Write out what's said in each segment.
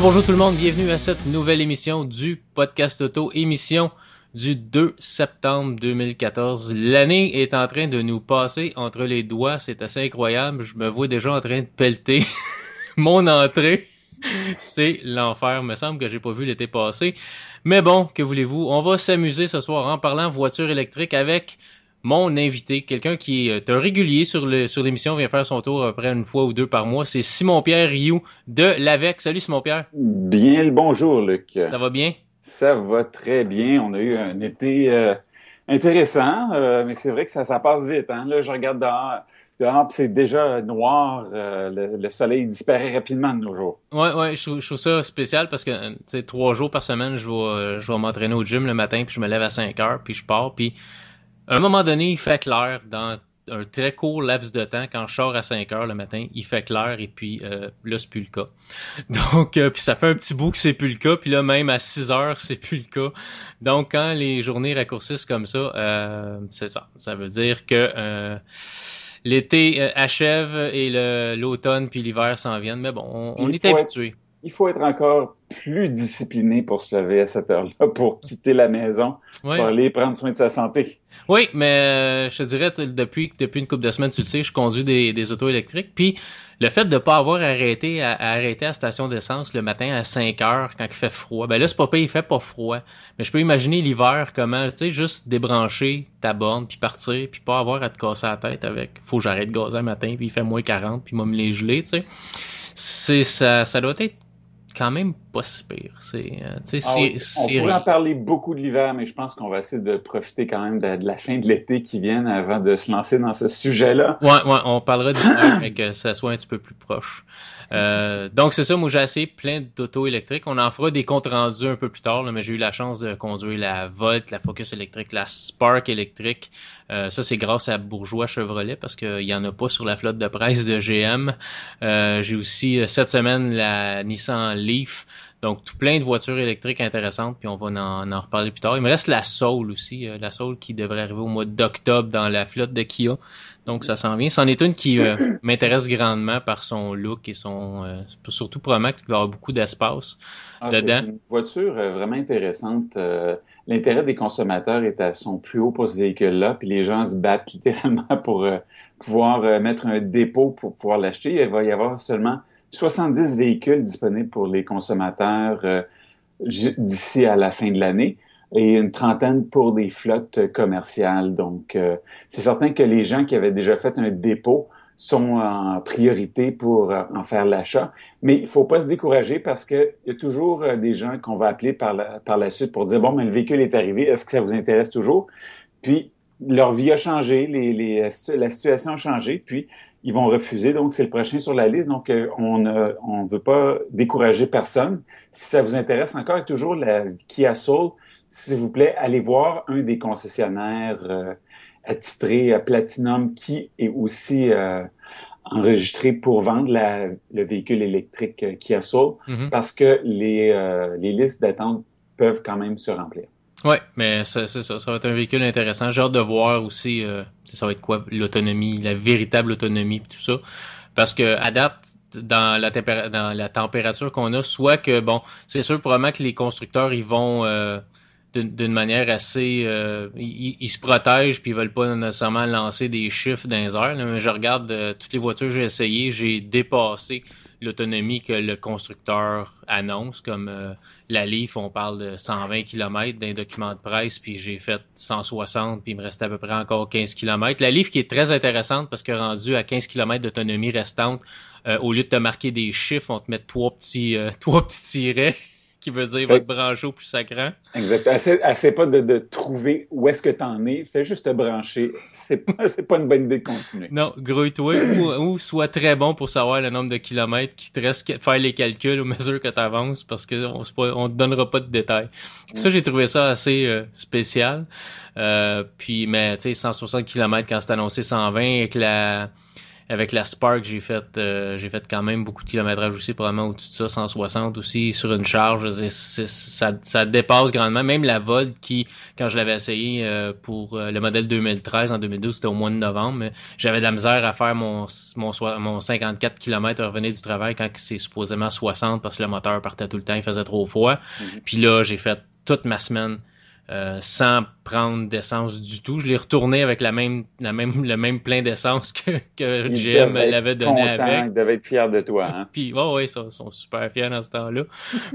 Bonjour tout le monde, bienvenue à cette nouvelle émission du podcast auto, émission du 2 septembre 2014. L'année est en train de nous passer entre les doigts, c'est assez incroyable. Je me vois déjà en train de pelleter mon entrée. C'est l'enfer, me semble que j'ai pas vu l'été passé. Mais bon, que voulez-vous, on va s'amuser ce soir en parlant voiture électrique avec mon invité, quelqu'un qui est un régulier sur le sur l'émission, vient faire son tour après une fois ou deux par mois. C'est Simon-Pierre Rioux de l'AVEC. Salut Simon-Pierre. Bien le bonjour, Luc. Ça va bien? Ça va très bien. On a eu un été euh, intéressant, euh, mais c'est vrai que ça, ça passe vite. Hein? Là, je regarde dehors. Dehors, c'est déjà noir. Euh, le, soleil disparaît rapidement de nos jours. Ouais, ouais, je, trouve ça spécial parce que c'est trois jours par semaine, je vais, je vais m'entraîner au gym le matin, puis je me lève à 5 heures, puis je pars, puis à un moment donné, il fait clair dans un très court laps de temps, quand je sors à 5 heures le matin, il fait clair et puis euh, là, c'est plus le cas. Donc, euh, puis ça fait un petit bout que c'est plus le cas, puis là, même à 6 heures, c'est plus le cas. Donc, quand les journées raccourcissent comme ça, euh, c'est ça. Ça veut dire que euh, l'été achève et l'automne puis l'hiver s'en viennent. Mais bon, on, est habitué il faut être encore plus discipliné pour se lever à cette heure-là, pour quitter la maison, pour aller prendre soin de sa santé. Oui, mais euh, je te dirais, depuis, depuis une couple de semaines, tu le sais, je conduis des, des autos électriques, puis le fait de pas avoir arrêté à, arrêter à la station d'essence le matin à 5 heures quand il fait froid, ben là, c'est pas pas, il fait pas froid. Mais je peux imaginer l'hiver comment, tu sais, juste débrancher ta borne, puis partir, puis pas avoir à te casser la tête avec, faut que j'arrête de gazer le matin, puis il fait moins 40, puis moi me les geler, tu sais. C'est, ça, ça doit être quand même pas si pire. C'est, euh, ah on pourrait en parler beaucoup de l'hiver, mais je pense qu'on va essayer de profiter quand même de, la fin de l'été qui vient avant de se lancer dans ce sujet-là. Ouais, ouais, on parlera de l'hiver, mais que ça soit un petit peu plus proche. Euh, donc c'est ça, moi j'ai assez plein d'auto électriques. On en fera des comptes rendus un peu plus tard, mais j'ai eu la chance de conduire la Volt, la Focus électrique, la Spark électrique. Euh, ça c'est grâce à Bourgeois Chevrolet parce qu'il y en a pas sur la flotte de presse de GM. Euh, j'ai aussi cette semaine la Nissan Leaf. Donc, tout plein de voitures électriques intéressantes, puis on va en, en reparler plus tard. Il me reste la Soul aussi, la Soul qui devrait arriver au mois d'octobre dans la flotte de Kia. Donc ça s'en vient. C'en est une qui euh, m'intéresse grandement par son look et son euh, surtout probablement qu'il va y avoir beaucoup d'espace ah, dedans. C'est une voiture euh, vraiment intéressante. L'intérêt des consommateurs est à son plus haut pour ce véhicule-là, puis les gens se battent littéralement pour pouvoir mettre un dépôt pour pouvoir l'acheter. Il va y avoir seulement 70 véhicules disponibles pour les consommateurs d'ici à la fin de l'année et une trentaine pour des flottes commerciales. Donc, euh, c'est certain que les gens qui avaient déjà fait un dépôt sont en priorité pour euh, en faire l'achat. Mais il faut pas se décourager parce qu'il y a toujours euh, des gens qu'on va appeler par la, suite pour dire, bon, mais le véhicule est arrivé, est-ce que ça vous intéresse toujours? Puis, leur vie a changé, la situation a changé, puis ils vont refuser. Donc, c'est le prochain sur la liste. Donc, on ne on veut pas décourager personne. Si ça vous intéresse encore, a toujours la Kia Soul s'il vous plaît, allez voir un des concessionnaires euh, attitrés à Platinum qui est aussi euh, enregistré pour vendre le véhicule électrique euh, Kia Soul mm-hmm. parce que les, euh, les listes d'attente peuvent quand même se remplir. Oui, mais c'est ça, ça va être un véhicule intéressant. J'ai hâte de voir aussi, ça va être quoi l'autonomie, la véritable autonomie, tout ça. Parce que à date, dans la, dans la température qu'on a, soit que, bon, c'est sûr probablement que les constructeurs, ils vont d'une manière assez euh, ils, se protègent puis ils veulent pas nécessairement lancer des chiffres dans les airs. mais je regarde euh, toutes les voitures que j'ai essayées, j'ai dépassé l'autonomie que le constructeur annonce, comme euh, la Leaf, on parle de 120 km d'un document de presse, puis j'ai fait 160, puis il me reste à peu près encore 15 km. La Leaf qui est très intéressante parce que rendu à 15 km d'autonomie restante, au lieu de te marquer des chiffres, on te met trois petits trois petits tirets qui veut dire votre brancher au plus sacrant. Exact. Assez, pas de, de, trouver où est-ce que tu en es. Fais juste te brancher. C'est pas, c'est pas une bonne idée de continuer. Non, grouille-toi ou, ou sois très bon pour savoir le nombre de kilomètres qui te reste, faire les calculs au mesure que tu avances parce que on, on te donnera pas de détails. Ça, j'ai trouvé ça assez euh, spécial. Euh, puis, mais tu sais, 160 km quand c'est annoncé 120 avec la avec la Spark, j'ai fait euh, j'ai fait quand même beaucoup de kilométrage aussi, probablement au-dessus de ça, 160 aussi sur une charge. ça, ça dépasse grandement. Même la Volt qui, quand je l'avais essayé euh, pour euh, le modèle 2013 en 2012, c'était au mois de novembre, mais j'avais de la misère à faire mon mon, mon 54 km à revenir du travail quand c'est supposément 60 parce que le moteur partait tout le temps, il faisait trop froid. Mm-hmm. Puis là, j'ai fait toute ma semaine euh, sans prendre d'essence du tout. Je l'ai retourné avec la même, la même, le même plein d'essence que, que GM l'avait donné avec. Ils devaient être fiers de toi. Hein? Puis, oh, ouais, ils sont, sont, super fiers dans ce temps-là.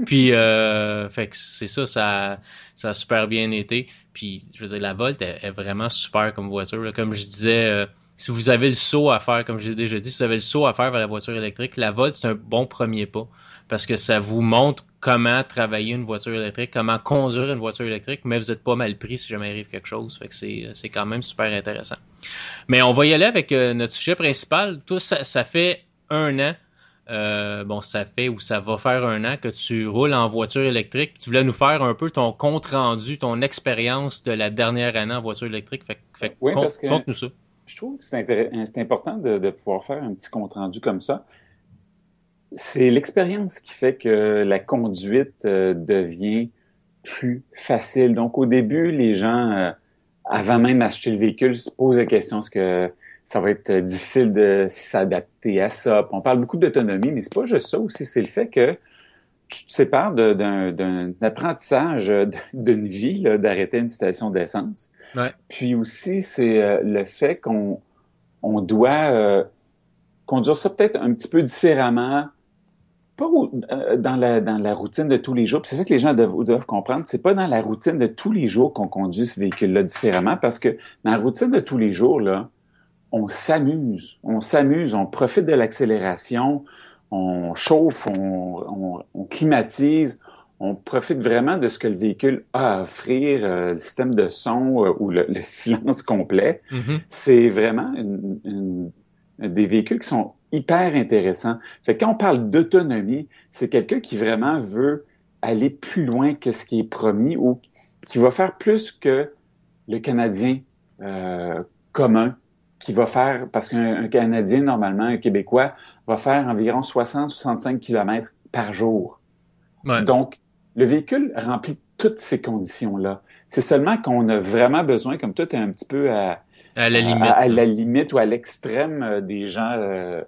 Puis, euh, fait que c'est ça, ça, ça a super bien été. Puis, je veux dire, la Volt est, vraiment super comme voiture. Comme je disais, euh, si vous avez le saut à faire, comme j'ai déjà dit, si vous avez le saut à faire vers la voiture électrique, la Volt, c'est un bon premier pas parce que ça vous montre comment travailler une voiture électrique, comment conduire une voiture électrique, mais vous n'êtes pas mal pris si jamais arrive quelque chose. Fait que c'est, quand même super intéressant. Mais on va y aller avec euh, notre sujet principal. Tout ça, ça fait un an. Euh, bon, ça fait ou ça va faire un an que tu roules en voiture électrique. Tu voulais nous faire un peu ton compte rendu, ton expérience de la dernière année en voiture électrique. Fait, fait oui, compte, nous ça. Je trouve que c'est, important de, de, pouvoir faire un petit compte rendu comme ça. C'est l'expérience qui fait que la conduite euh, devient plus facile. Donc, au début, les gens, euh, avant même d'acheter le véhicule, se posent la question est-ce que ça va être difficile de s'adapter à ça? on parle beaucoup d'autonomie, mais c'est pas juste ça aussi, c'est le fait que tu te sépares d'un apprentissage d'une vie d'arrêter une station d'essence. Puis aussi, c'est euh, le fait qu'on on doit conduire ça peut-être un petit peu différemment pas euh, dans, la, dans la routine de tous les jours. C'est ça que les gens doivent, doivent comprendre. C'est pas dans la routine de tous les jours qu'on conduit ce véhicule-là différemment, parce que dans la routine de tous les jours, là, on s'amuse. On s'amuse, on profite de l'accélération, on chauffe, on, on, climatise, on profite vraiment de ce que le véhicule a à offrir, euh, le système de son euh, ou le, silence complet. Mm-hmm. C'est vraiment une, des véhicules qui sont hyper intéressant. Fait quand on parle d'autonomie, c'est quelqu'un qui vraiment veut aller plus loin que ce qui est promis ou qui va faire plus que le Canadien euh, commun qui va faire, parce qu'un Canadien, normalement, un Québécois, va faire environ 60-65 km par jour. Donc, le véhicule remplit toutes ces conditions-là. C'est seulement qu'on a vraiment besoin, comme toi, tu es un petit peu à, à la limite, à, la limite ou à l'extrême euh, des gens euh,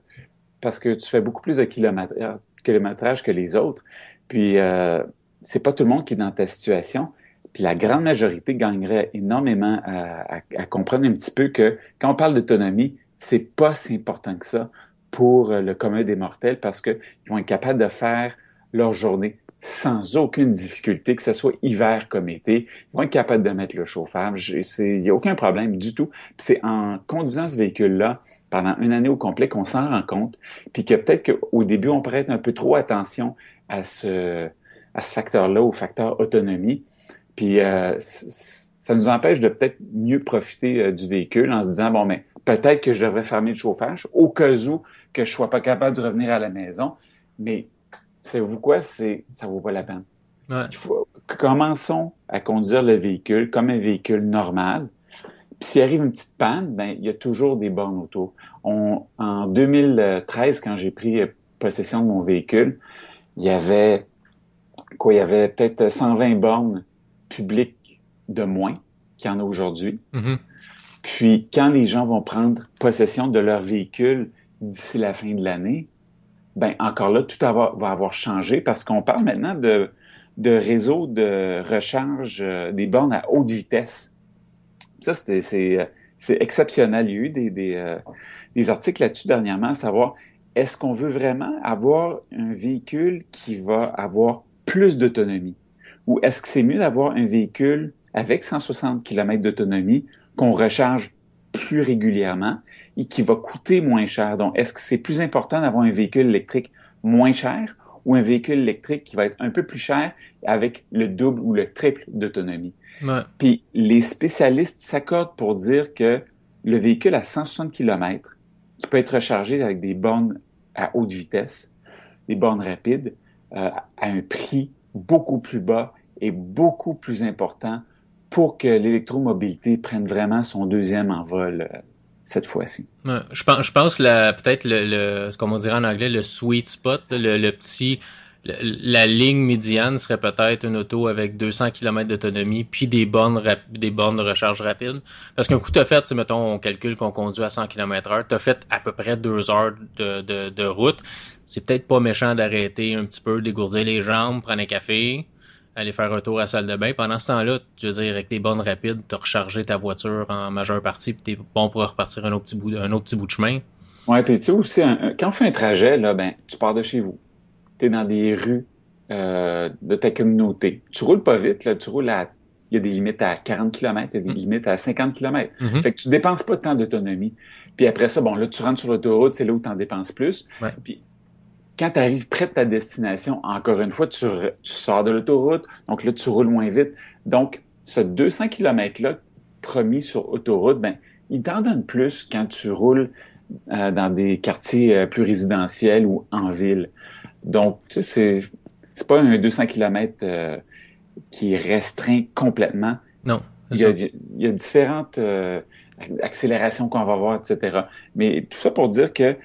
parce que tu fais beaucoup plus de kilométrage que les autres. Puis, euh, c'est pas tout le monde qui est dans ta situation. Puis la grande majorité gagnerait énormément à, comprendre un petit peu que quand on parle d'autonomie, c'est pas si important que ça pour euh, le commun des mortels parce qu'ils vont être capables de faire leur journée sans aucune difficulté, que ce soit hiver comme été. Ils vont être capables de mettre le chauffage. Il n'y a aucun problème du tout. C'est en conduisant ce véhicule-là pendant une année au complet qu'on s'en rend compte, puis que peut-être qu'au début, on prête un peu trop attention à ce, à ce facteur-là, au facteur autonomie. Puis euh, ça nous empêche de peut-être mieux profiter euh, du véhicule en se disant, bon, mais peut-être que je devrais fermer le chauffage au cas où que je sois pas capable de revenir à la maison. Mais savez-vous quoi? C'est, ça vaut pas la peine. Il faut, commençons à conduire le véhicule comme un véhicule normal. Puis s'il arrive une petite panne, ben, il y a toujours des bornes autour. On, en 2013, quand j'ai pris possession de mon véhicule, il y avait, quoi, il y avait peut-être 120 bornes publiques de moins qu'il y en a aujourd'hui. Mm-hmm. Puis quand les gens vont prendre possession de leur véhicule d'ici la fin de l'année, ben encore là, tout va avoir changé parce qu'on parle maintenant de, de réseaux de recharge euh, des bornes à haute vitesse. Ça, c'est exceptionnel. Il y a eu des, des, euh, des articles là-dessus dernièrement, à savoir, est-ce qu'on veut vraiment avoir un véhicule qui va avoir plus d'autonomie? Ou est-ce que c'est mieux d'avoir un véhicule avec 160 km d'autonomie qu'on recharge plus régulièrement et qui va coûter moins cher. Donc, est-ce que c'est plus important d'avoir un véhicule électrique moins cher ou un véhicule électrique qui va être un peu plus cher avec le double ou le triple d'autonomie? Puis les spécialistes s'accordent pour dire que le véhicule à 160 km, qui peut être rechargé avec des bornes à haute vitesse, des bornes rapides, euh, à un prix beaucoup plus bas et beaucoup plus important pour que l'électromobilité prenne vraiment son deuxième envol euh, cette fois-ci. je pense, je pense peut-être le, ce qu'on dirait en anglais, le sweet spot, le, petit, la ligne médiane serait peut-être une auto avec 200 km d'autonomie puis des bornes des bornes de recharge rapide. Parce qu'un coup t'as fait, mettons, on calcule qu'on conduit à 100 km heure, t'as fait à peu près deux heures de, de, de route. C'est peut-être pas méchant d'arrêter un petit peu, dégourdir les jambes, prendre un café, aller faire un tour à la salle de bain. Pendant ce temps-là, tu veux dire, avec tes bornes rapides, t'as rechargé ta voiture en majeure partie puis t'es bon pour repartir un autre petit bout, un autre petit bout de chemin. Ouais, puis tu sais aussi, quand on fait un trajet, là, ben, tu pars de chez vous dans des rues euh, de ta communauté. Tu roules pas vite, là, tu roules à il y a des limites à 40 km, il y a des mm. limites à 50 km. Mm-hmm. Fait que tu dépenses pas tant d'autonomie. Puis après ça, bon, là, tu rentres sur l'autoroute, c'est là où tu en dépenses plus. Puis quand tu arrives près de ta destination, encore une fois, tu, sors de l'autoroute, donc là, tu roules moins vite. Donc, ce 200 km-là promis sur autoroute, ben, il t'en donne plus quand tu roules euh, dans des quartiers euh, plus résidentiels ou en ville. Donc, tu sais, c'est, c'est pas un 200 km euh, qui est restreint complètement. Non. Il y, a, il y, a, différentes euh, accélérations qu'on va voir, etc. Mais tout ça pour dire que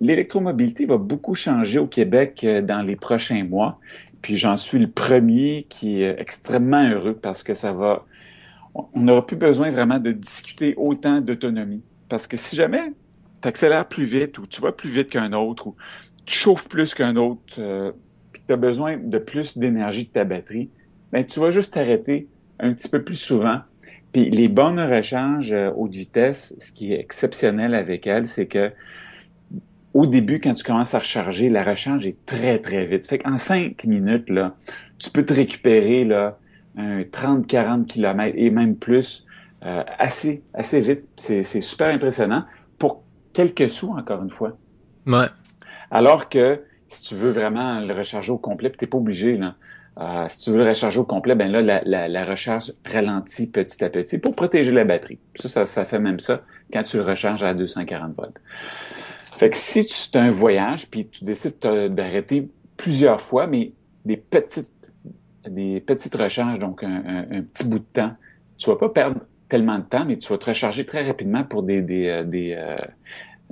l'électromobilité va beaucoup changer au Québec euh, dans les prochains mois. Puis j'en suis le premier qui est extrêmement heureux parce que ça va. On n'aura plus besoin vraiment de discuter autant d'autonomie. Parce que si jamais tu accélères plus vite ou tu vas plus vite qu'un autre ou tu chauffes plus qu'un autre, euh, puis tu as besoin de plus d'énergie de ta batterie, ben tu vas juste t'arrêter un petit peu plus souvent. Puis les bonnes recharges euh, haute vitesse, ce qui est exceptionnel avec elles, c'est que au début, quand tu commences à recharger, la recharge est très, très vite. Fait qu'en cinq minutes, là, tu peux te récupérer là, un 30-40 km et même plus euh, assez, assez vite. C'est super impressionnant pour quelques sous, encore une fois. Ouais. Alors que si tu veux vraiment le recharger au complet, tu n'es pas obligé. Là. Euh, si tu veux le recharger au complet, ben là, la, la, recharge ralentit petit à petit pour protéger la batterie. Ça, ça, fait même ça quand tu le recharges à 240 volts. Fait que si tu as un voyage, puis tu décides d'arrêter plusieurs fois, mais des petites, des petites recharges, donc un, petit bout de temps, tu vas pas perdre tellement de temps, mais tu vas te recharger très rapidement pour des, des, euh, des euh,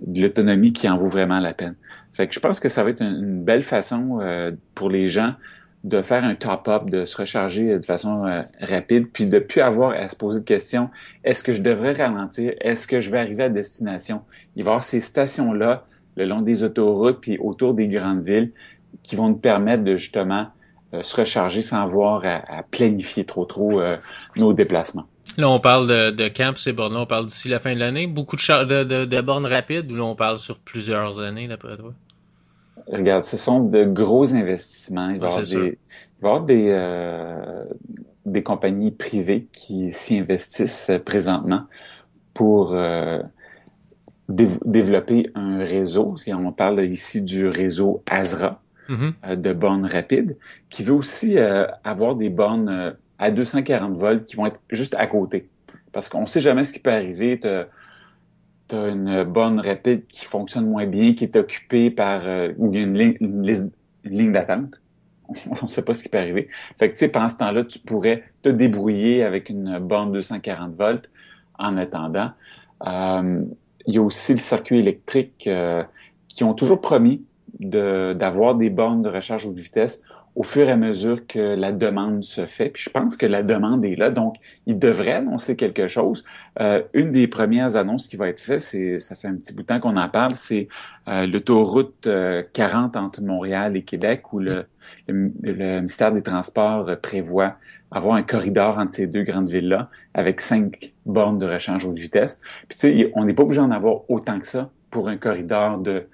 de l'autonomie qui en vaut vraiment la peine. Fait que je pense que ça va être une, belle façon euh, pour les gens de faire un top-up, de se recharger de façon euh, rapide, puis de plus avoir à se poser de questions. Est-ce que je devrais ralentir? Est-ce que je vais arriver à destination? Il va y avoir ces stations-là le long des autoroutes puis autour des grandes villes qui vont nous permettre de justement euh, se recharger sans avoir à, planifier trop trop nos déplacements. Là, on parle de, de camp, ces bornes-là, on parle d'ici la fin de l'année. Beaucoup de, de, de, bornes rapides ou là, on parle sur plusieurs années, d'après toi? Regarde, ce sont de gros investissements. Il va y avoir des, euh, des, compagnies privées qui s'y investissent présentement pour euh, développer un réseau. On parle ici du réseau ASRA mm-hmm. euh, de bornes rapides, qui veut aussi avoir des bornes à 240 volts qui vont être juste à côté. Parce qu'on ne sait jamais ce qui peut arriver. Tu as, une bonne rapide qui fonctionne moins bien, qui est occupée par euh, ou une, ligne, une, ligne d'attente. On ne sait pas ce qui peut arriver. Fait que, tu sais, pendant ce temps-là, tu pourrais te débrouiller avec une borne 240 volts en attendant. Euh, il y a aussi le circuit électrique euh, qui ont toujours promis d'avoir des bornes de recharge haute vitesse au fur et à mesure que la demande se fait. Puis je pense que la demande est là, donc il devrait annoncer quelque chose. Euh, une des premières annonces qui va être faite, c'est ça fait un petit bout de temps qu'on en parle, c'est euh, l'autoroute 40 euh, entre Montréal et Québec, où le, le, ministère des Transports prévoit avoir un corridor entre ces deux grandes villes-là avec cinq bornes de rechange haute vitesse. Puis tu sais, on n'est pas obligé d'en avoir autant que ça pour un corridor de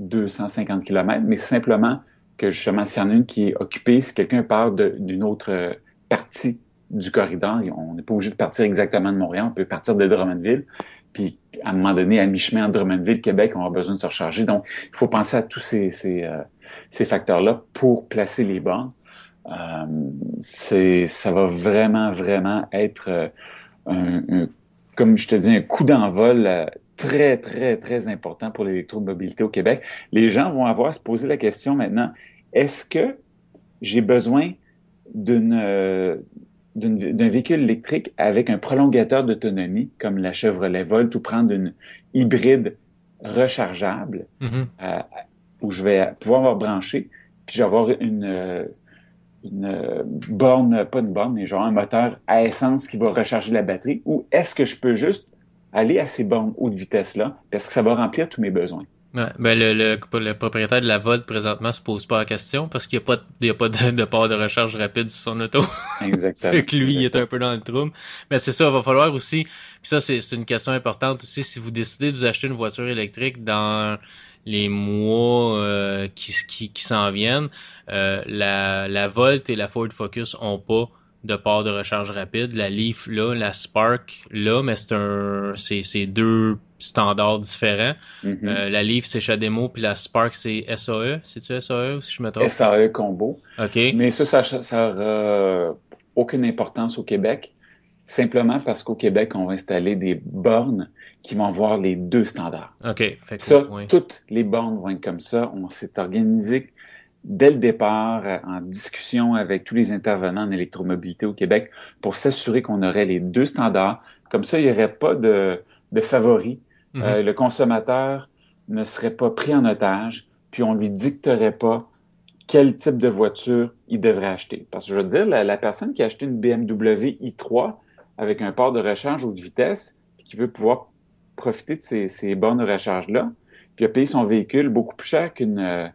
250 km, mais simplement que justement, s'il y en a une qui est occupée, si quelqu'un part d'une autre euh, partie du corridor, on n'est pas obligé de partir exactement de Montréal, on peut partir de Drummondville, puis à un moment donné, à mi-chemin entre Drummondville, Québec, on a besoin de se recharger. Donc, il faut penser à tous ces, ces, euh, ces facteurs-là pour placer les bornes. Euh, c'est, ça va vraiment, vraiment être euh, un, comme je te dis, un coup d'envol très, très, très important pour l'électromobilité au Québec. Les gens vont avoir à se poser la question maintenant, est-ce que j'ai besoin d'une euh, d'un véhicule électrique avec un prolongateur d'autonomie, comme la Chevrolet Volt, ou prendre une hybride rechargeable, Mhm. euh, où je vais pouvoir me brancher, puis je vais avoir une, euh, une borne, pas une borne, mais genre un moteur à essence qui va recharger la batterie, ou est-ce que je peux juste aller à ces bornes haute vitesse-là, parce que ça va remplir tous mes besoins? Ouais, ben le, le, le propriétaire de la Volt présentement se pose pas la question parce qu'il n'y a pas, de, il y a pas de, de port de recharge rapide sur son auto. Exactement. Fait que lui, il est un peu dans le trouble. Mais c'est ça, il va falloir aussi, puis ça c'est c'est une question importante aussi, si vous décidez de vous acheter une voiture électrique dans les mois euh, qui, qui, qui s'en viennent, euh, la, la Volt et la Ford Focus ont pas de port de recharge rapide. La Leaf là, la Spark là, mais c'est un c'est c'est deux standards différents. Mhm. Euh, la Leaf c'est Chademo puis la Spark c'est SAE. C'est-tu SAE ou si je me trompe? SAE combo. OK. Mais ça, ça, ça aura aucune importance au Québec, simplement parce qu'au Québec, on va installer des bornes qui vont avoir les deux standards. OK. Fait que, Ça, toutes les bornes vont être comme ça. On s'est organisé dès le départ euh, en discussion avec tous les intervenants en électromobilité au Québec pour s'assurer qu'on aurait les deux standards. Comme ça, il n'y aurait pas de, de favoris. Mhm. Euh, le consommateur ne serait pas pris en otage, puis on lui dicterait pas quel type de voiture il devrait acheter. Parce que je veux dire, la, la personne qui a acheté une BMW i3 avec un port de recharge haute vitesse, puis qui veut pouvoir profiter de ces, ces bornes de recharge-là, puis a payé son véhicule beaucoup plus cher qu'une euh,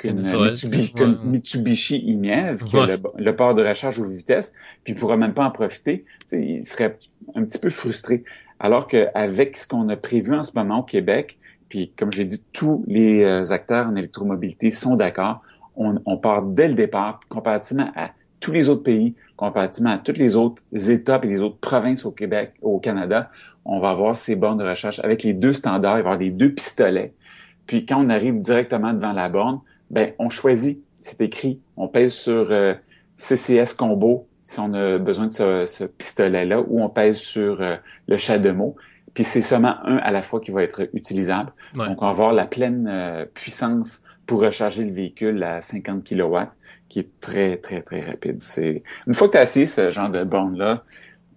qu'une. Mitsubishi, Ouais. Mitsubishi i-MiEV qui a le, le port de recharge haute vitesse, puis il pourra même pas en profiter. Tu sais, il serait un petit peu frustré. Alors qu'avec ce qu'on a prévu en ce moment au Québec, puis comme j'ai dit, tous les euh, acteurs en électromobilité sont d'accord, on, on part dès le départ, comparativement à tous les autres pays, comparativement à tous les autres États et les autres provinces au Québec, au Canada, on va avoir ces bornes de recherche avec les deux standards, il va y avoir les deux pistolets. Puis quand on arrive directement devant la borne, ben on choisit, c'est écrit, on pèse sur euh, CCS combo si on a besoin de ce, ce pistolet-là, ou on pèse sur euh, le Chademo. Puis c'est seulement un à la fois qui va être utilisable. Ouais. Donc on va avoir la pleine euh, puissance pour recharger le véhicule à 50 kW, qui est très, très, très rapide. C'est Une fois que tu as assis ce genre de borne-là,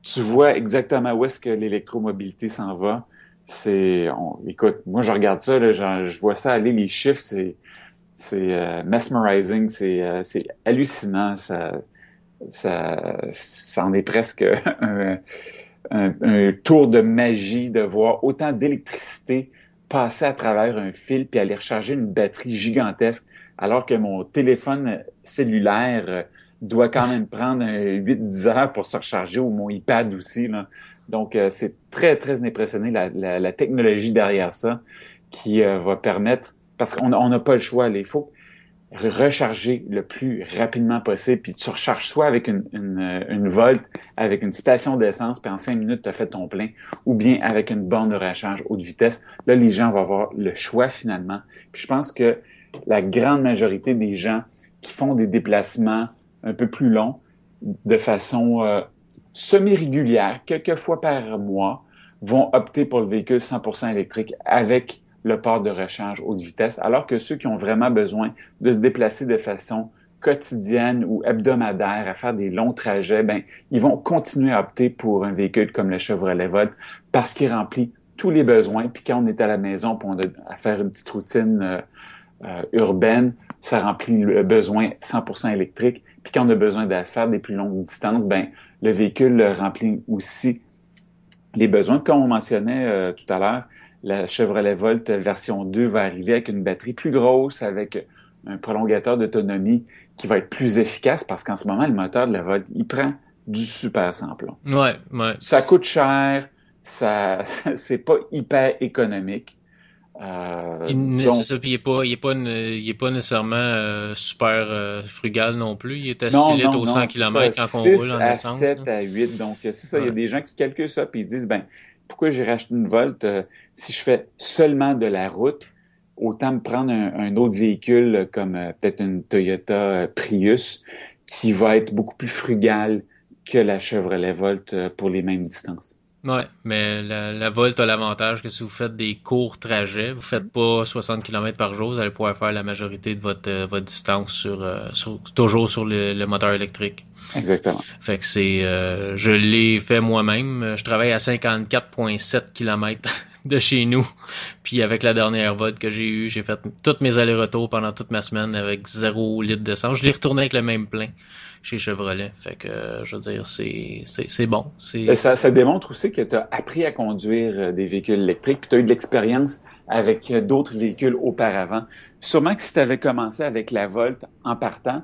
tu vois exactement où est-ce que l'électromobilité s'en va. C'est, on- écoute, moi je regarde ça, là, genre, je vois ça aller, les chiffres, c'est, c'est euh, mesmerizing, c'est, euh, hallucinant, ça, ça, ça en est presque un, un, un tour de magie de voir autant d'électricité passer à travers un fil puis aller recharger une batterie gigantesque, alors que mon téléphone cellulaire euh, doit quand même prendre un 8-10 heures pour se recharger ou mon iPad aussi. Là. Donc, euh, c'est très, très impressionnant la, la, la technologie derrière ça qui euh, va permettre, parce qu'on on n'a pas le choix, là, il faut recharger le plus rapidement possible, puis tu recharges soit avec une, une, euh, une Volt, avec une station d'essence, puis en cinq minutes, tu as fait ton plein, ou bien avec une borne de recharge haute vitesse. Là, les gens vont avoir le choix finalement. Puis je pense que la grande majorité des gens qui font des déplacements un peu plus longs, de façon euh, semi-régulière, quelques fois par mois, vont opter pour le véhicule 100% électrique avec le port de recharge haute vitesse, alors que ceux qui ont vraiment besoin de se déplacer de façon quotidienne ou hebdomadaire à faire des longs trajets, ben, ils vont continuer à opter pour un véhicule comme le Chevrolet Volt parce qu'il remplit tous les besoins. Puis quand on est à la maison, à faire une petite routine euh, euh, urbaine, ça remplit le besoin 100% électrique. Puis quand on a besoin de faire des plus longues distances, ben le véhicule remplit aussi les besoins. Comme on mentionnait euh, tout à l'heure, la Chevrolet Volt version 2 va arriver avec une batterie plus grosse, avec un prolongateur d'autonomie qui va être plus efficace parce qu'en ce moment, le moteur de la Volt, il prend du super samplon. Ouais, ouais. Ça coûte cher, ça, c'est pas hyper économique. Euh, Il, donc- c'est ça, puis il est pas, il est pas, une- il est pas nécessairement euh, super euh, frugal non plus. Il est à 6 Non, litres non, au non, 100 c'est km ça, quand on 6 roule en à essence. 7 là. à 8. Donc, c'est ça. Il y a des gens qui calculent ça puis ils disent, ben, pourquoi j'ai racheté une Volt euh, si je fais seulement de la route, autant me prendre un, autre véhicule euh, comme euh, peut-être une Toyota Prius qui va être beaucoup plus frugal que la Chevrolet Volt pour les mêmes distances. Ouais, mais la, la Volt a l'avantage que si vous faites des courts trajets, vous faites pas 60 km par jour, vous allez pouvoir faire la majorité de votre, euh, votre distance sur, euh, sur toujours sur le, moteur électrique. Exactement. Fait que c'est, euh, je l'ai fait moi-même. Je travaille à 54,7 km de chez nous. Puis avec la dernière Volt que j'ai eue, j'ai fait tous mes allers-retours pendant toute ma semaine avec zéro litre d'essence. Je l'ai retourné avec le même plein chez Chevrolet. Fait que, euh, je veux dire, c'est, bon. C'est... Ça, ça démontre aussi que tu as appris à conduire euh, des véhicules électriques, puis tu as eu de l'expérience avec euh, d'autres véhicules auparavant. Sûrement que si tu avais commencé avec la Volt en partant,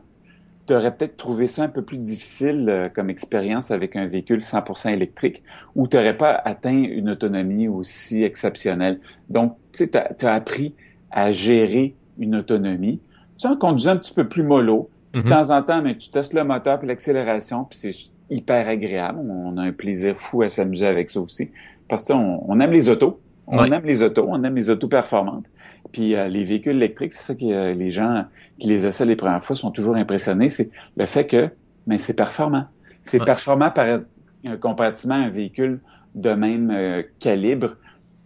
tu aurais peut-être trouvé ça un peu plus difficile comme expérience avec un véhicule 100% électrique ou tu n'aurais pas atteint une autonomie aussi exceptionnelle. Donc, tu sais, tu as, appris à gérer une autonomie. Tu en conduisant un petit peu plus mollo, de mhm. temps en temps, mais tu testes le moteur puis l'accélération, puis c'est hyper agréable. On a un plaisir fou à s'amuser avec ça aussi. Parce que on, on aime les autos. On aime les autos, on aime les autos performantes. Puis euh, les véhicules électriques, c'est ça que euh, les gens qui les essaient les premières fois sont toujours impressionnés, c'est le fait que mais c'est performant. C'est performant par euh, comparativement à un véhicule de même calibre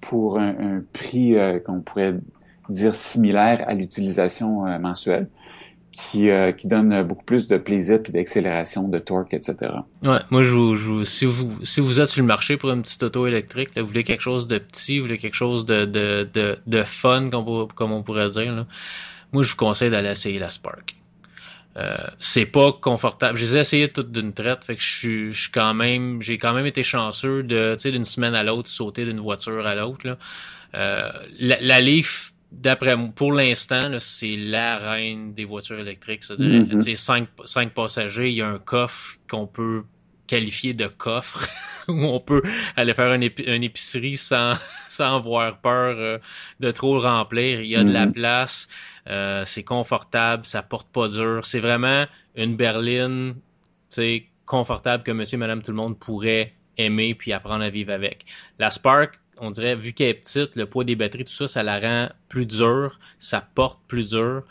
pour un, un prix qu'on pourrait dire similaire à l'utilisation mensuelle qui, euh, qui donne beaucoup plus de plaisir puis d'accélération, de torque, etc. Ouais, moi je vous, je si vous si vous êtes sur le marché pour une petite auto électrique, vous voulez quelque chose de petit, vous voulez quelque chose de de de, de fun comme, comme on pourrait dire, là, moi je vous conseille d'aller essayer la Spark. Euh, c'est pas confortable. J'ai essayé tout d'une traite, fait que je suis, je suis quand même, j'ai quand même été chanceux de, tu sais, d'une semaine à l'autre, sauter d'une voiture à l'autre. Là. Euh, la, la Leaf d'après pour l'instant, c'est la reine des voitures électriques. C'est-à-dire, mm-hmm. cinq, cinq passagers, il y a un coffre qu'on peut qualifier de coffre où on peut aller faire une, épicerie sans, sans avoir peur euh, de trop le remplir. Il y a de la mm-hmm. place, euh, c'est confortable, ça porte pas dur. C'est vraiment une berline confortable que monsieur, madame, tout le monde pourrait aimer puis apprendre à vivre avec. La Spark, on dirait, vu qu'elle est petite, le poids des batteries, tout ça, ça la rend plus dure, ça porte plus dur.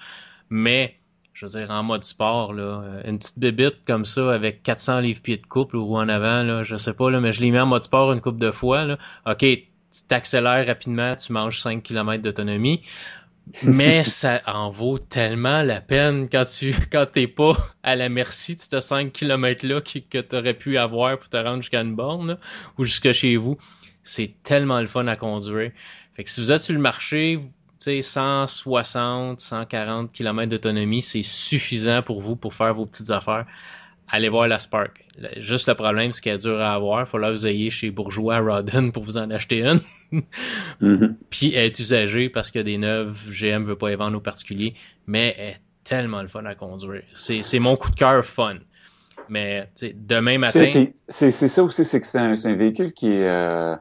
Mais, je veux dire, en mode sport, là, euh, une petite bébite comme ça, avec 400 livres pieds de couple ou en avant, là, je sais pas, là, mais je l'ai mis en mode sport une couple de fois. Là. OK, tu t'accélères rapidement, tu manges 5 km d'autonomie. mais ça en vaut tellement la peine quand tu quand t'es pas à la merci de ces 5 km là que, que tu aurais pu avoir pour te rendre jusqu'à une borne ou jusqu'à chez vous. C'est tellement le fun à conduire. Fait que si vous êtes sur le marché, 160, 140 km d'autonomie, c'est suffisant pour vous pour faire vos petites affaires. Allez voir la Spark. Juste le problème, c'est qu'elle est dure à avoir. Il faut que vous ayez chez Bourgeois Rodden pour vous en acheter une. Mm-hmm. Puis elle est usagée parce que des neuves, GM veut pas les vendre aux particuliers. Mais elle est tellement le fun à conduire. C'est mon coup de cœur fun. Mais demain matin. C'est ça aussi, c'est que c'est un, un, véhicule qui est. Euh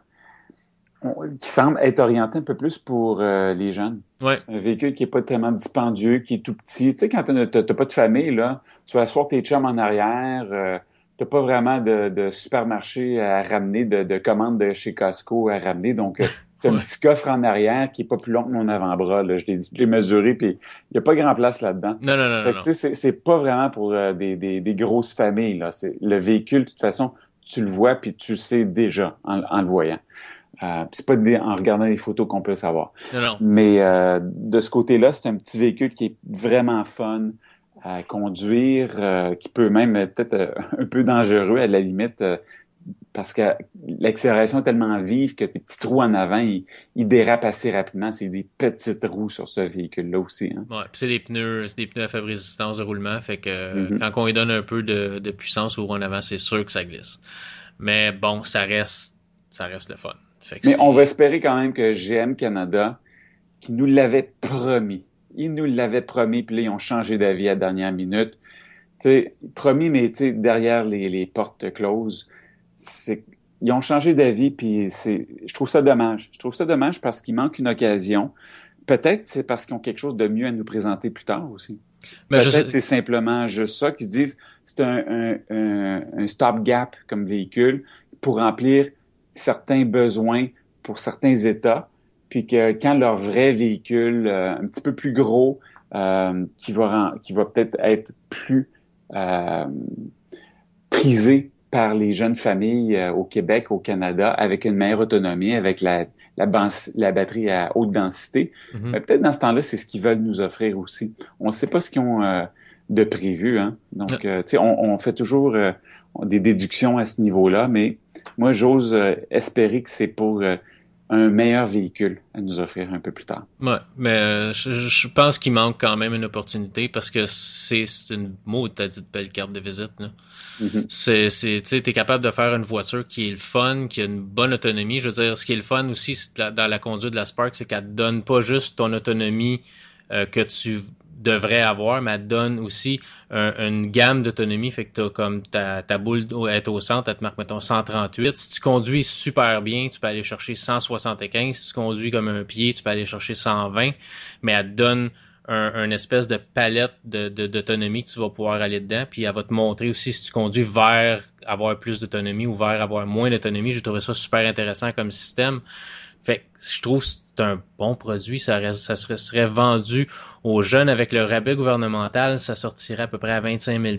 qui semble être orienté un peu plus pour euh, les jeunes. Ouais. Un véhicule qui est pas tellement dispendieux, qui est tout petit. Tu sais, quand tu n'as pas de famille, là, tu vas asseoir tes chums en arrière, euh, t'as pas vraiment de, de, supermarché à ramener, de, de commandes de chez Costco à ramener. Donc, euh, tu as un petit coffre en arrière qui est pas plus long que mon avant-bras. Je l'ai mesuré, puis il n'y a pas grand place là-dedans. Non, non, non. Fait c'est, c'est pas vraiment pour euh, des, des, des, grosses familles. Là. C'est, le véhicule, de toute façon, tu le vois, puis tu le sais déjà en, en le voyant. Euh, c'est pas en regardant les photos qu'on peut savoir. Mais euh, de ce côté-là, c'est un petit véhicule qui est vraiment fun à conduire, euh, qui peut même être peut-être un peu dangereux à la limite, parce que l'accélération est tellement vive que les petits trous en avant, ils, dérapent assez rapidement. C'est des petites roues sur ce véhicule-là aussi. Hein. Ouais, c'est des pneus, c'est des pneus à faible résistance de roulement, fait que mm-hmm. quand on lui donne un peu de, de puissance au en avant, c'est sûr que ça glisse. Mais bon, ça reste, ça reste le fun. Mais on va espérer quand même que GM Canada, qui nous l'avait promis, ils nous l'avaient promis, puis là, ils ont changé d'avis à la dernière minute. Tu sais, promis, mais tu sais, derrière les, les portes closes, c'est ils ont changé d'avis, puis c'est, je trouve ça dommage. Je trouve ça dommage parce qu'il manque une occasion. Peut-être c'est parce qu'ils ont quelque chose de mieux à nous présenter plus tard aussi. Peut-être c'est simplement juste ça qu'ils se disent, c'est un, un, un, un stop-gap comme véhicule pour remplir certains besoins pour certains États, puis que quand leur vrai véhicule, euh, un petit peu plus gros, euh, qui va, qui va peut-être être plus euh, prisé par les jeunes familles euh, au Québec, au Canada, avec une meilleure autonomie, avec la, la, la batterie à haute densité. Mm-hmm. Mais peut-être dans ce temps-là, c'est ce qu'ils veulent nous offrir aussi. On ne sait pas ce qu'ils ont euh, de prévu. Hein? Donc, euh, tu sais, on, on, fait toujours des déductions à ce niveau-là, mais moi, j'ose espérer que c'est pour un meilleur véhicule à nous offrir un peu plus tard. Ouais, mais je, pense qu'il manque quand même une opportunité parce que c'est une mot, t'as dit de belle carte de visite. Là. Mm-hmm. C'est, tu es capable de faire une voiture qui est le fun, qui a une bonne autonomie. Je veux dire, ce qui est le fun aussi dans la conduite de la Spark, c'est qu'elle te donne pas juste ton autonomie euh, que tu devrais avoir, mais elle te donne aussi une gamme d'autonomie. Fait que t'as comme ta, ta boule est au centre, elle te marque, mettons, 138. Si tu conduis super bien, tu peux aller chercher 175. Si tu conduis comme un pied, tu peux aller chercher 120. Mais elle te donne un, espèce de palette d'autonomie de, que tu vas pouvoir aller dedans, puis elle va te montrer aussi si tu conduis vers avoir plus d'autonomie ou vers avoir moins d'autonomie. J'ai trouvé ça super intéressant comme système. Fait je trouve que c'est un bon produit. Ça, reste, ça serait, vendu aux jeunes avec le rabais gouvernemental. Ça sortirait à peu près à 25 000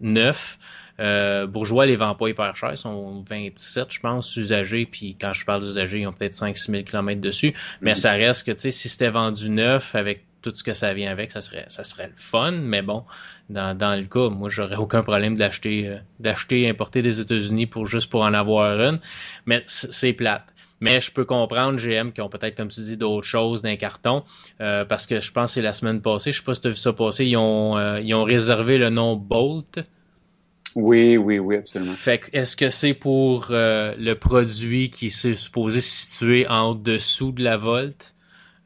neuf. Euh, Bourgeois les vend pas hyper cher, ils sont 27, je pense, usagés, puis quand je parle d'usagers, ils ont peut-être 5-6 000 km dessus, mais mm. ça reste que, tu sais, si c'était vendu neuf avec tout ce que ça vient avec, ça serait, ça serait le fun, mais bon, dans, dans le cas, moi, j'aurais aucun problème d'acheter, euh, d'acheter, importer des États-Unis pour juste pour en avoir une, mais c'est plate. Mais je peux comprendre GM qui ont peut-être, comme tu dis, d'autres choses d'un carton. Euh, parce que je pense que c'est la semaine passée, je sais pas si tu as vu ça passer, ils ont, euh, ils ont réservé le nom Bolt. Oui, oui, oui, absolument. Fait est-ce que c'est pour le produit qui s'est supposé situer en dessous de la Volt?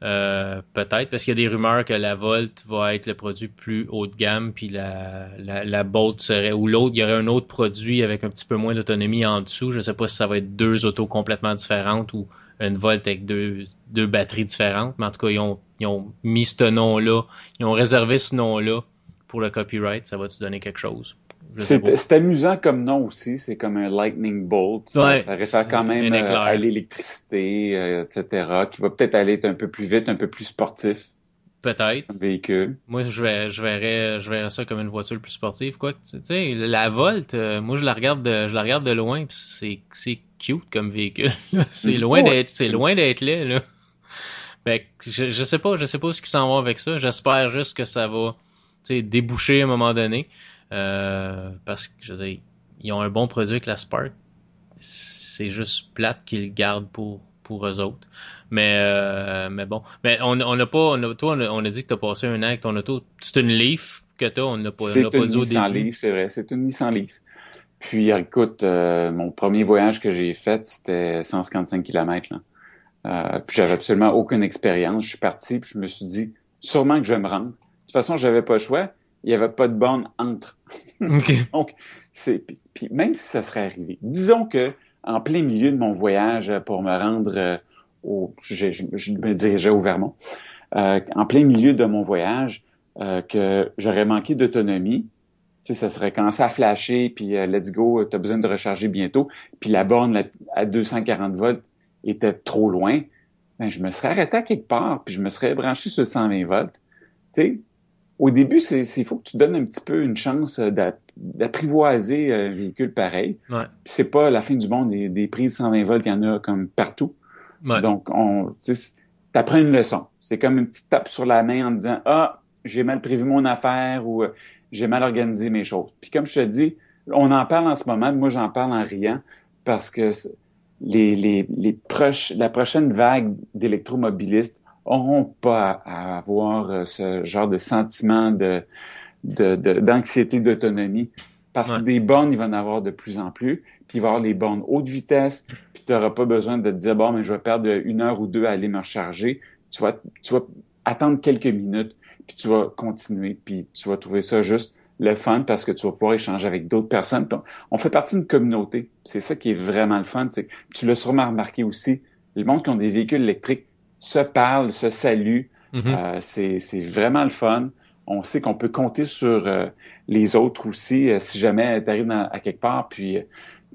Euh, peut-être, parce qu'il y a des rumeurs que la Volt va être le produit plus haut de gamme, puis la, la, la Bolt serait, ou l'autre, il y aurait un autre produit avec un petit peu moins d'autonomie en dessous. Je sais pas si ça va être deux autos complètement différentes ou une Volt avec deux, deux batteries différentes, mais en tout cas, ils ont, ils ont mis ce nom-là, ils ont réservé ce nom-là pour le copyright. Ça va-tu donner quelque chose? C'est amusant comme nom aussi, c'est comme un lightning bolt. Ça, ça réfère quand même euh, à l'électricité, euh, etc. Qui va peut-être aller un peu plus vite, un peu plus sportif. Peut-être. Véhicule. Moi, je, vais, je verrais, je verrais ça comme une voiture plus sportive. Quoi, tu sais, la Volt, euh, moi, je la regarde, de, je la regarde de loin, puis c'est, cute comme véhicule. c'est loin d'être, c'est loin d'être laid, là. Ben, je, je sais pas, je sais pas ce qui s'en va avec ça. J'espère juste que ça va, déboucher à un moment donné. Euh, parce que, je veux dire, ils ont un bon produit avec la Spark. C'est juste plate qu'ils le gardent pour, pour eux autres. Mais, euh, mais bon. Mais on n'a pas, on toi, on a, dit que tu as passé un an avec ton auto. C'est une Leaf que tu as, on n'a pas, pas dit au début. Leaf, c'est vrai. C'est une Nissan Leaf. Puis, écoute, euh, mon premier voyage que j'ai fait, c'était 155 km. Là. puis, j'avais absolument aucune expérience. Je suis parti, puis je me suis dit, sûrement que je vais me rendre. De toute façon, j'avais pas le choix il n'y avait pas de borne entre. Donc, c'est, puis même si ça serait arrivé, disons que en plein milieu de mon voyage pour me rendre euh, au, je, je, me dirigeais au Vermont, euh, en plein milieu de mon voyage, euh, que j'aurais manqué d'autonomie, tu sais, ça serait commencé à flasher, puis euh, let's go, tu as besoin de recharger bientôt, puis la borne à 240 volts était trop loin, ben, je me serais arrêté à quelque part, puis je me serais branché sur 120 volts. Tu sais, au début, c'est il faut que tu donnes un petit peu une chance euh, d'apprivoiser euh, un véhicule pareil. Ouais. Puis c'est pas la fin du monde des, des prises 120 volts, il y en a comme partout. Donc on t'apprends une leçon. C'est comme une petite tape sur la main en disant ah j'ai mal prévu mon affaire ou euh, j'ai mal organisé mes choses. Puis comme je te dis, on en parle en ce moment. Moi j'en parle en riant parce que les, les, les proches, la prochaine vague d'électromobilistes auront pas à avoir euh, ce genre de sentiment de d'anxiété d'autonomie parce que des bornes, il va en avoir de plus en plus, puis il va y avoir les bornes haute vitesse, puis tu n'auras pas besoin de te dire, bon, mais je vais perdre une heure ou deux à aller me recharger. Tu vas, tu vas attendre quelques minutes, puis tu vas continuer, puis tu vas trouver ça juste le fun parce que tu vas pouvoir échanger avec d'autres personnes. On fait partie d'une communauté. C'est ça qui est vraiment le fun. Tu l'as sûrement remarqué aussi. Les monde qui ont des véhicules électriques, se parlent, se saluent. Mm-hmm. Euh, c'est vraiment le fun. On sait qu'on peut compter sur euh, les autres aussi. Euh, si jamais tu arrives à quelque part, puis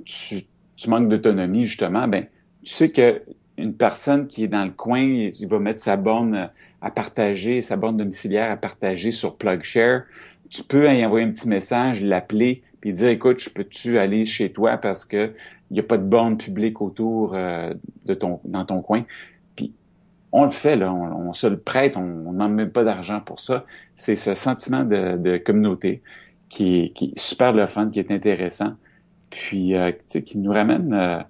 tu, tu manques d'autonomie, justement, ben tu sais que une personne qui est dans le coin, il va mettre sa borne à partager, sa borne domiciliaire à partager sur PlugShare. tu peux y envoyer un petit message, l'appeler, puis dire, écoute, je peux-tu aller chez toi parce que il n'y a pas de borne publique autour euh, de ton, dans ton coin? On le fait, là, on, se le prête, on n'en met pas d'argent pour ça. C'est ce sentiment de, communauté qui qui est, super le fun, qui est intéressant, puis euh, qui nous ramène euh,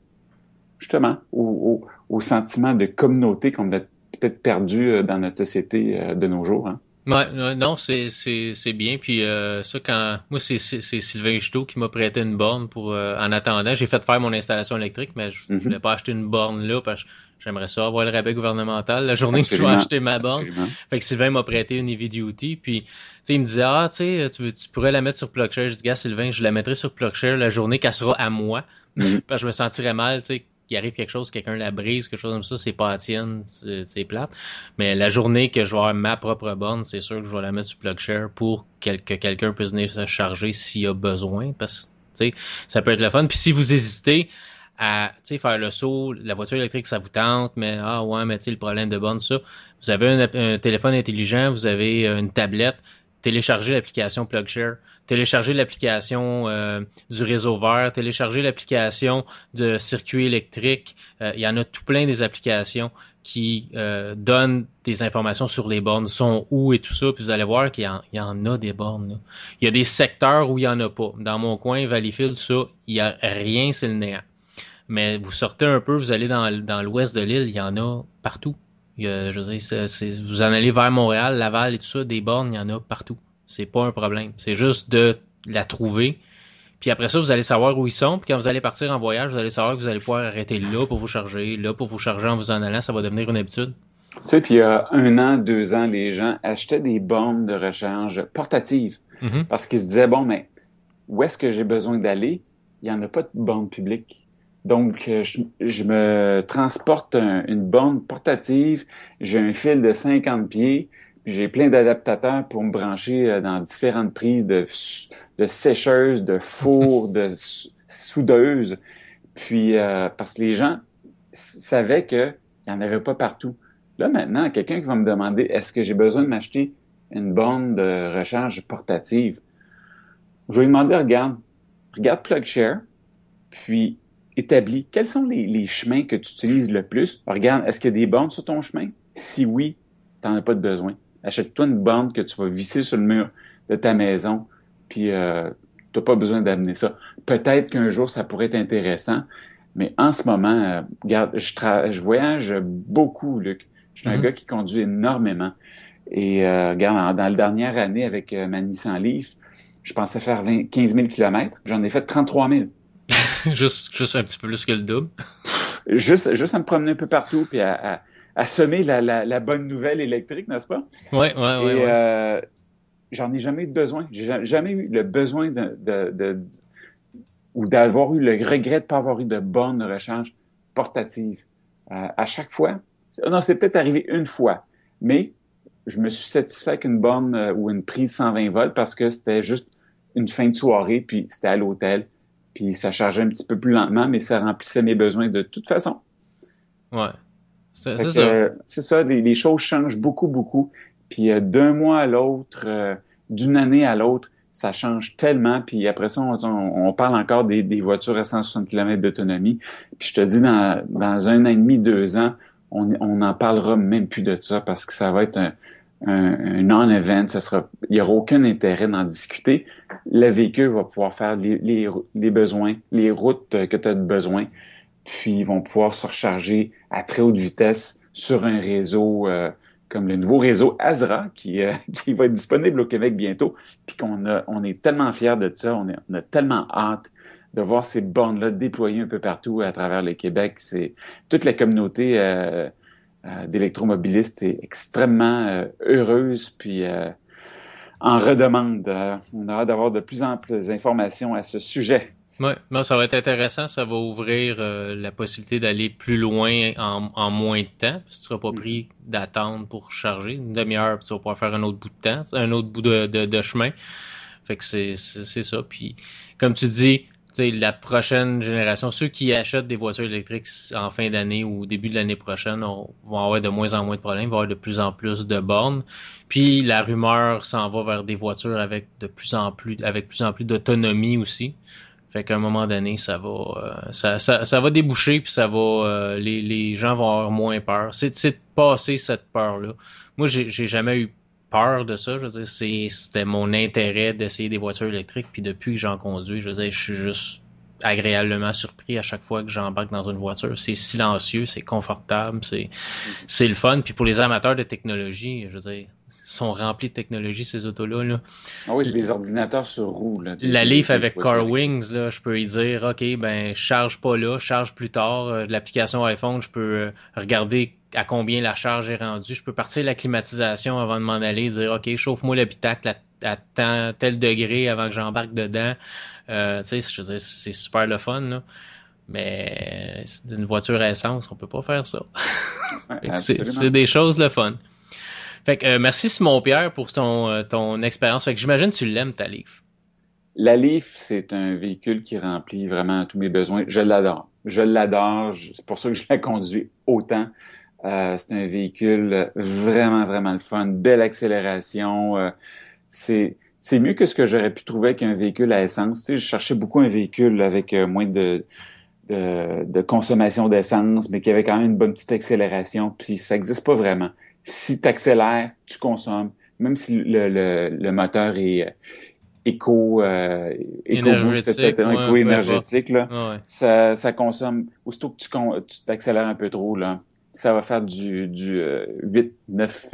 justement au, au, sentiment de communauté qu'on a peut-être perdu euh, dans notre société de nos jours. Hein. Ouais, non, c'est c'est bien. Puis euh, ça, quand moi, c'est Sylvain Juteau qui m'a prêté une borne pour euh, en attendant. J'ai fait faire mon installation électrique, mais je, mm voulais pas acheter une borne là parce que j'aimerais ça avoir le rabais gouvernemental la journée que je vais acheter ma borne. Fait que Sylvain m'a prêté une Heavy Duty. Puis il me disait Ah, tu sais, tu, tu pourrais la mettre sur PlugShare. Je dis gars Sylvain, je la mettrai sur PlugShare la journée qu'elle sera à moi. Mhm. parce que je me sentirais mal, tu sais qu'il arrive quelque chose, quelqu'un la brise, quelque chose comme ça, c'est pas à tienne, c'est plate. Mais la journée que je vais avoir ma propre borne, c'est sûr que je vais la mettre sur PlugShare pour que, quelqu'un puisse venir se charger s'il a besoin, parce que ça peut être le fun. Puis si vous hésitez à faire le saut, la voiture électrique, ça vous tente, mais ah ouais, mais le problème de borne, ça. Vous avez un téléphone intelligent, vous avez une tablette, télécharger l'application PlugShare, télécharger l'application euh, du réseau vert, télécharger l'application de circuit électrique. Euh, il y en a tout plein des applications qui euh, donnent des informations sur les bornes, sont où et tout ça. Puis vous allez voir qu'il y, en a des bornes. Il y a des secteurs où il y en a pas. Dans mon coin, Valleyfield, ça, il y a rien, c'est le néant. Mais vous sortez un peu, vous allez dans, dans l'ouest de l'île, il y en a partout. A, je veux dire, vous en allez vers Montréal, Laval et tout ça, des bornes, il y en a partout. C'est pas un problème. C'est juste de la trouver. Puis après ça, vous allez savoir où ils sont. Puis quand vous allez partir en voyage, vous allez savoir que vous allez pouvoir arrêter là pour vous charger, là pour vous charger en vous en allant. Ça va devenir une habitude. Tu sais, puis il y a un an, deux ans, les gens achetaient des bornes de recharge portatives. Mm-hmm. Parce qu'ils se disaient, bon, mais où est-ce que j'ai besoin d'aller? Il n'y en a pas de borne publique. Donc, euh, je, me transporte une borne portative, j'ai un fil de 50 pieds, puis j'ai plein d'adaptateurs pour me brancher euh, dans différentes prises de, de sécheuses, de fours, de soudeuses. Puis, euh, parce que les gens savaient qu'il n'y en avait pas partout. Là, maintenant, quelqu'un qui va me demander, est-ce que j'ai besoin de m'acheter une borne de recharge portative? Je vais lui demander, regarde, regarde PlugShare, puis établi, quels sont les, chemins que tu utilises le plus? Regarde, est-ce qu'il y a des bornes sur ton chemin? Si oui, tu n'en as pas de besoin. Achète-toi une borne que tu vas visser sur le mur de ta maison, puis euh, tu n'as pas besoin d'amener ça. Peut-être qu'un jour, ça pourrait être intéressant, mais en ce moment, euh, regarde, je, je voyage beaucoup, Luc. Je suis un mm-hmm. gars qui conduit énormément. Et euh, regarde, dans la dernière année avec ma Nissan Leaf, je pensais faire 20, 15 000 km. J'en ai fait 33 000. juste, juste un petit peu plus que le double. juste, juste à me promener un peu partout puis à, à, semer la, la, la, bonne nouvelle électrique, n'est-ce pas? Oui, oui, oui. Et euh, j'en ai jamais eu besoin. J'ai jamais eu le besoin de, de, de ou d'avoir eu le regret de ne pas avoir eu de borne de rechange portative. Euh, à chaque fois, non, c'est peut-être arrivé une fois, mais je me suis satisfait avec une borne euh, ou une prise 120 volts parce que c'était juste une fin de soirée, puis c'était à l'hôtel puis ça chargeait un petit peu plus lentement, mais ça remplissait mes besoins de toute façon. Ouais. C'est ça. c'est ça, les, choses changent beaucoup, beaucoup. Puis euh, d'un mois à l'autre, euh, d'une année à l'autre, ça change tellement. Puis après ça, on, parle encore des, voitures à 160 km d'autonomie. Puis je te dis, dans, dans un an et demi, deux ans, on n'en parlera même plus de ça parce que ça va être un, un, non-event, ça sera, il n'y aura aucun intérêt d'en discuter. Le véhicule va pouvoir faire les, les, les besoins, les routes que tu as besoin, puis ils vont pouvoir se recharger à très haute vitesse sur un réseau euh, comme le nouveau réseau Azra qui, euh, qui va être disponible au Québec bientôt, puis qu'on a, on est tellement fiers de ça, on, on a tellement hâte de voir ces bornes-là déployées un peu partout à travers le Québec. C'est toute la communauté euh, d'électromobilistes est extrêmement euh, heureuse, puis euh, en redemande. on a hâte d'avoir de plus amples informations à ce sujet. Oui, ça va être intéressant. Ça va ouvrir la possibilité d'aller plus loin en, moins de temps. Parce que tu seras pas pris d'attendre pour charger une demi-heure, tu vas pouvoir faire un autre bout de temps, un autre bout de, de, chemin. Fait que c'est ça. Puis, comme tu dis, la prochaine génération, ceux qui achètent des voitures électriques en fin d'année ou début de l'année prochaine vont avoir de moins en moins de problèmes, vont avoir de plus en plus de bornes. Puis la rumeur s'en va vers des voitures avec de plus en plus, avec plus en plus d'autonomie aussi. Fait qu'à un moment donné, ça va, euh, ça, ça, ça, va déboucher puis ça va, euh, les, les gens vont avoir moins peur. C'est, de passer cette peur-là. Moi, j'ai, j'ai jamais eu peur de ça. Je veux dire, c'était mon intérêt d'essayer des voitures électriques. Puis depuis que j'en conduis, je veux dire, je suis juste agréablement surpris à chaque fois que j'embarque dans une voiture. C'est silencieux, c'est confortable, c'est c'est le fun. Puis pour les amateurs de technologie, je veux dire, sont remplis de technologie ces autos-là. Là. Ah oui, j'ai des ordinateurs sur roue. Là, la Leaf avec Car Wings, là, je peux y dire, ok, ben charge pas là, charge plus tard. Euh, l'application iPhone, je peux euh, regarder à combien la charge est rendue. Je peux partir la climatisation avant de m'en aller, dire ok, chauffe-moi l'habitacle à, tel degré avant que j'embarque dedans. Euh, tu sais, je veux dire, c'est super le fun, là. Mais c'est une voiture à essence, on peut pas faire ça. c'est des choses le fun. Fait que euh, merci Simon Pierre pour ton, euh, ton expérience. Fait que j'imagine que tu l'aimes ta Leaf. La Leaf, c'est un véhicule qui remplit vraiment tous mes besoins. Je l'adore. Je l'adore. C'est pour ça que je la conduis autant. Euh, c'est un véhicule vraiment, vraiment le fun. Belle accélération. C'est c'est mieux que ce que j'aurais pu trouver avec un véhicule à essence. Tu sais, je cherchais beaucoup un véhicule avec moins de, de consommation d'essence, mais qui avait quand même une bonne petite accélération. Puis ça n'existe pas vraiment. Si tu accélères, tu consommes. Même si le, le, le moteur est euh, éco, euh, éco-boost, etc., éco-énergétique, là, ça, ça consomme. Aussitôt que tu t'accélères un peu trop, là, ça va faire du, du 8-9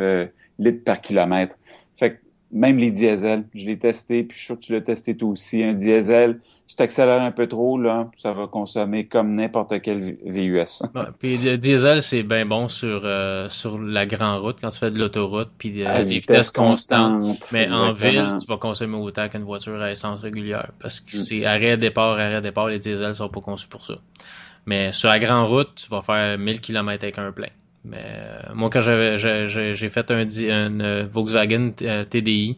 euh, litres par kilomètre. Fait que même les diesels, je l'ai testé, puis je suis sûr que tu l'as testé toi aussi. Un diesel, si tu accélères un peu trop, là, ça va consommer comme n'importe quel VUS. puis le diesel, c'est bien bon sur euh, sur la grande route, quand tu fais de l'autoroute, puis euh, des vitesses constantes. mais en ville, tu vas consommer autant qu'une voiture à essence régulière, parce que mm. c'est arrêt-départ, arrêt-départ, les diesels sont pas conçus pour ça. Mais sur la grande route, tu vas faire 1000 km avec un plein. Mais euh, moi, quand j'avais j'ai fait un, un, euh, Volkswagen euh, TDI,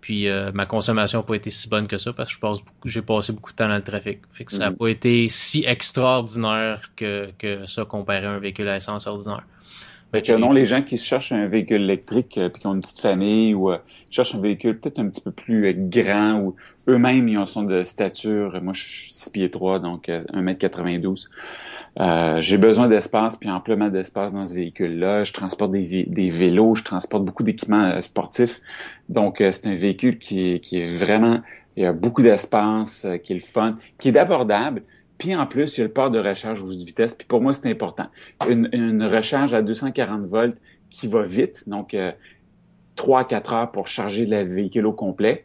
puis ma consommation n'a pas été si bonne que ça parce que je pense j'ai passé beaucoup de temps dans le trafic. Fait que ça n'a mm-hmm. pas été si extraordinaire que, que ça comparé à un véhicule à essence ordinaire. Fait que non, les gens qui cherchent un véhicule électrique puis qui ont une petite famille ou cherchent un véhicule peut-être un petit peu plus grand ou eux-mêmes ils sont de stature. Moi, je suis 6 pieds 3, donc 1m92. Euh, j'ai besoin d'espace, puis amplement d'espace dans ce véhicule-là. Je transporte des, vélos, je transporte beaucoup d'équipements euh, sportifs. Donc, euh, c'est un véhicule qui qui est vraiment... Il y a beaucoup d'espace, qui est le fun, qui est abordable. Puis en plus, il y a le port de recharge ou de vitesse. Puis pour moi, c'est important. Une, une, recharge à 240 volts qui va vite, donc euh, 3-4 heures pour charger le véhicule au complet.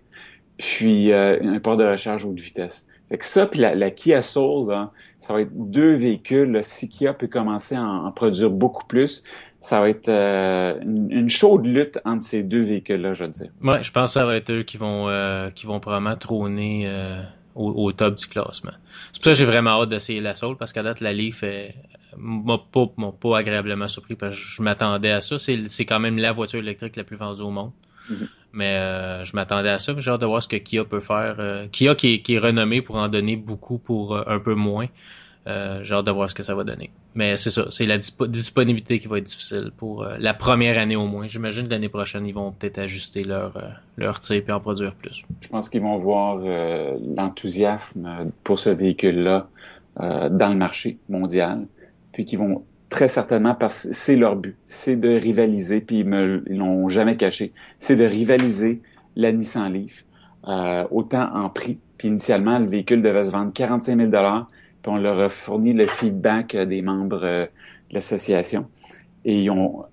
Puis un port de recharge ou de vitesse. Fait que ça, puis la, la Kia Soul, là, ça va être deux véhicules. Si Kia peut commencer à en, produire beaucoup plus, ça va être euh, une, chaude lutte entre ces deux véhicules-là, je veux dire. Ouais, je pense que ça va être eux qui vont euh, qui vont probablement trôner euh, au, top du classement. C'est pour ça que j'ai vraiment hâte d'essayer la Soul, parce qu'à date, la Leaf m'a pas, pas agréablement surpris parce que je m'attendais à ça. C'est quand même la voiture électrique la plus vendue au monde. Mm-hmm. Mais euh, je m'attendais à ça. J'ai hâte de voir ce que Kia peut faire. Euh, Kia qui est, qui est, renommé pour en donner beaucoup pour euh, un peu moins. J'ai hâte de voir ce que ça va donner. Mais c'est ça, c'est la disponibilité qui va être difficile pour la première année au moins. J'imagine que l'année prochaine, ils vont peut-être ajuster leur, leur tir et en produire plus. Je pense qu'ils vont voir l'enthousiasme pour ce véhicule-là dans le marché mondial. Puis qu'ils vont Très certainement parce que c'est leur but, c'est de rivaliser, puis ils me l'ont jamais caché, c'est de rivaliser la Nissan Leaf, euh, autant en prix. Puis initialement, le véhicule devait se vendre 45 000 puis on leur a fourni le feedback euh, des membres euh, de l'association. Et ils ont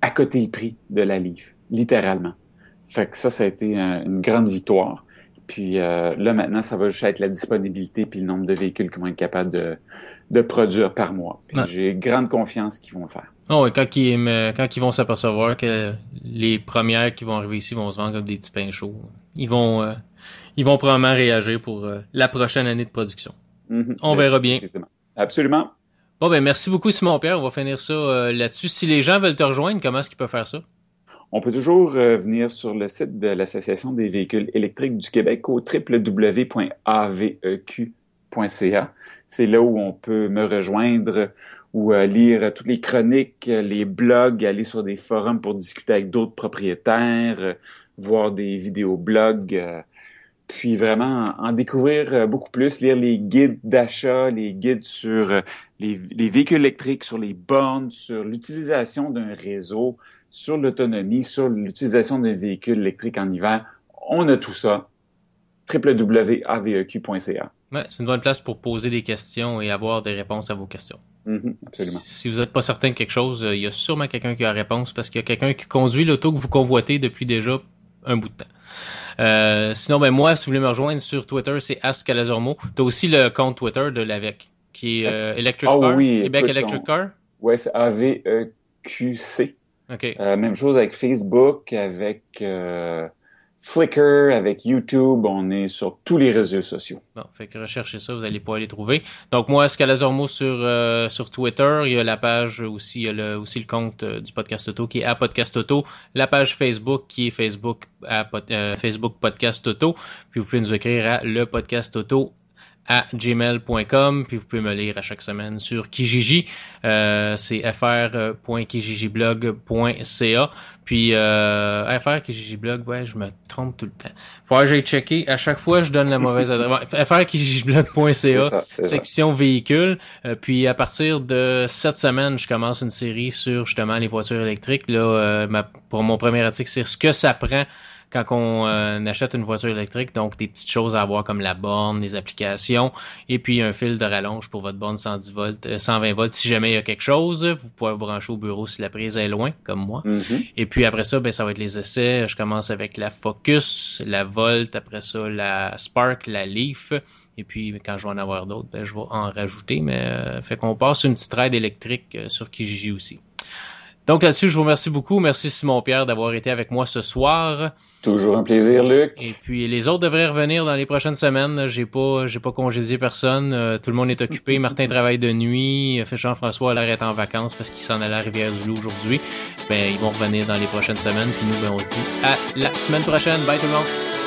à côté le prix de la Leaf, littéralement. Fait que ça, ça a été une grande victoire. Puis là, maintenant, ça va juste être la disponibilité puis le nombre de véhicules qui vont être capables de, de produire par mois. J'ai grande confiance qu'ils vont le faire. Oh, quand, ils, quand ils vont s'apercevoir que les premières qui vont arriver ici vont se vendre comme des petits pains chauds, ils vont, euh, ils vont probablement réagir pour euh, la prochaine année de production. Mm-hmm. On verra bien. Absolument. Bon, ben merci beaucoup Simon-Pierre. On va finir ça euh, là-dessus. Si les gens veulent te rejoindre, comment est-ce qu'ils peuvent faire ça? On peut toujours venir sur le site de l'Association des véhicules électriques du Québec au www.aveq avq.ca. C'est là où on peut me rejoindre ou euh, lire toutes les chroniques, les blogs, aller sur des forums pour discuter avec d'autres propriétaires, voir des vidéos blogs, puis vraiment en découvrir beaucoup plus, lire les guides d'achat, les guides sur les, véhicules électriques, sur les bornes, sur l'utilisation d'un réseau, sur l'autonomie, sur l'utilisation d'un véhicule électrique en hiver. On a tout ça. www.aveq.ca. Ouais, c'est une bonne place pour poser des questions et avoir des réponses à vos questions. Mm-hmm, absolument. Si vous n'êtes pas certain de quelque chose, euh, il y a sûrement quelqu'un qui a la réponse parce qu'il y a quelqu'un qui conduit l'auto que vous convoitez depuis déjà un bout de temps. Euh, sinon, ben moi, si vous voulez me rejoindre sur Twitter, c'est Ascalazormo. Tu as aussi le compte Twitter de l'AVEC, qui est euh, Electric ah Car. oui, Québec Electric Car. Ouais, c'est AVEQC. OK. Euh, même chose avec Facebook, avec euh, Flickr, avec YouTube. On est sur tous les réseaux sociaux. Bon, fait que recherchez ça, vous allez pouvoir les trouver. Donc moi, Scalazormo sur euh, sur Twitter, il y a la page aussi, il y a le, aussi le compte euh, du podcast auto qui est à podcast auto, la page Facebook qui est Facebook à euh, Facebook podcast auto, puis vous pouvez nous écrire à le podcast auto à gmail.com puis vous pouvez me lire à chaque semaine sur Kijiji. Euh, c'est fr.kijijiblog.ca puis euh, fr Kijijiblog ouais je me trompe tout le temps. Faut que j'aille checker. À chaque fois je donne la mauvaise adresse. Ouais, fr.kijijiblog.ca C'est ça, section véhicule. Euh, puis à partir de cette semaine, je commence une série sur justement les voitures électriques. Là, euh, ma- pour mon premier article, c'est ce que ça prend quand on euh, achète une voiture électrique. Donc des petites choses à avoir comme la borne, les applications, et puis un fil de rallonge pour votre borne 110 volts, euh, 120 volts. Si jamais il y a quelque chose, vous pouvez vous brancher au bureau si la prise est loin, comme moi. Mhm. Et puis après ça, ben, ça va être les essais. Je commence avec la Focus, la Volt, après ça, la Spark, la Leaf. Et puis, quand je vais en avoir d'autres, ben, je vais en rajouter. Mais euh, fait qu'on passe une petite ride électrique euh, sur Kijiji aussi. Donc là-dessus, je vous remercie beaucoup. Merci Simon-Pierre d'avoir été avec moi ce soir. Toujours un plaisir, Luc. Et puis les autres devraient revenir dans les prochaines semaines. J'ai pas, j'ai pas congédié personne. Euh, tout le monde est occupé. Martin travaille de nuit. Fait Jean-François a est en vacances parce qu'il s'en allait à Rivière-du-Loup aujourd'hui. Ben ils vont revenir dans les prochaines semaines. Puis nous, ben on se dit à la semaine prochaine. Bye tout le monde.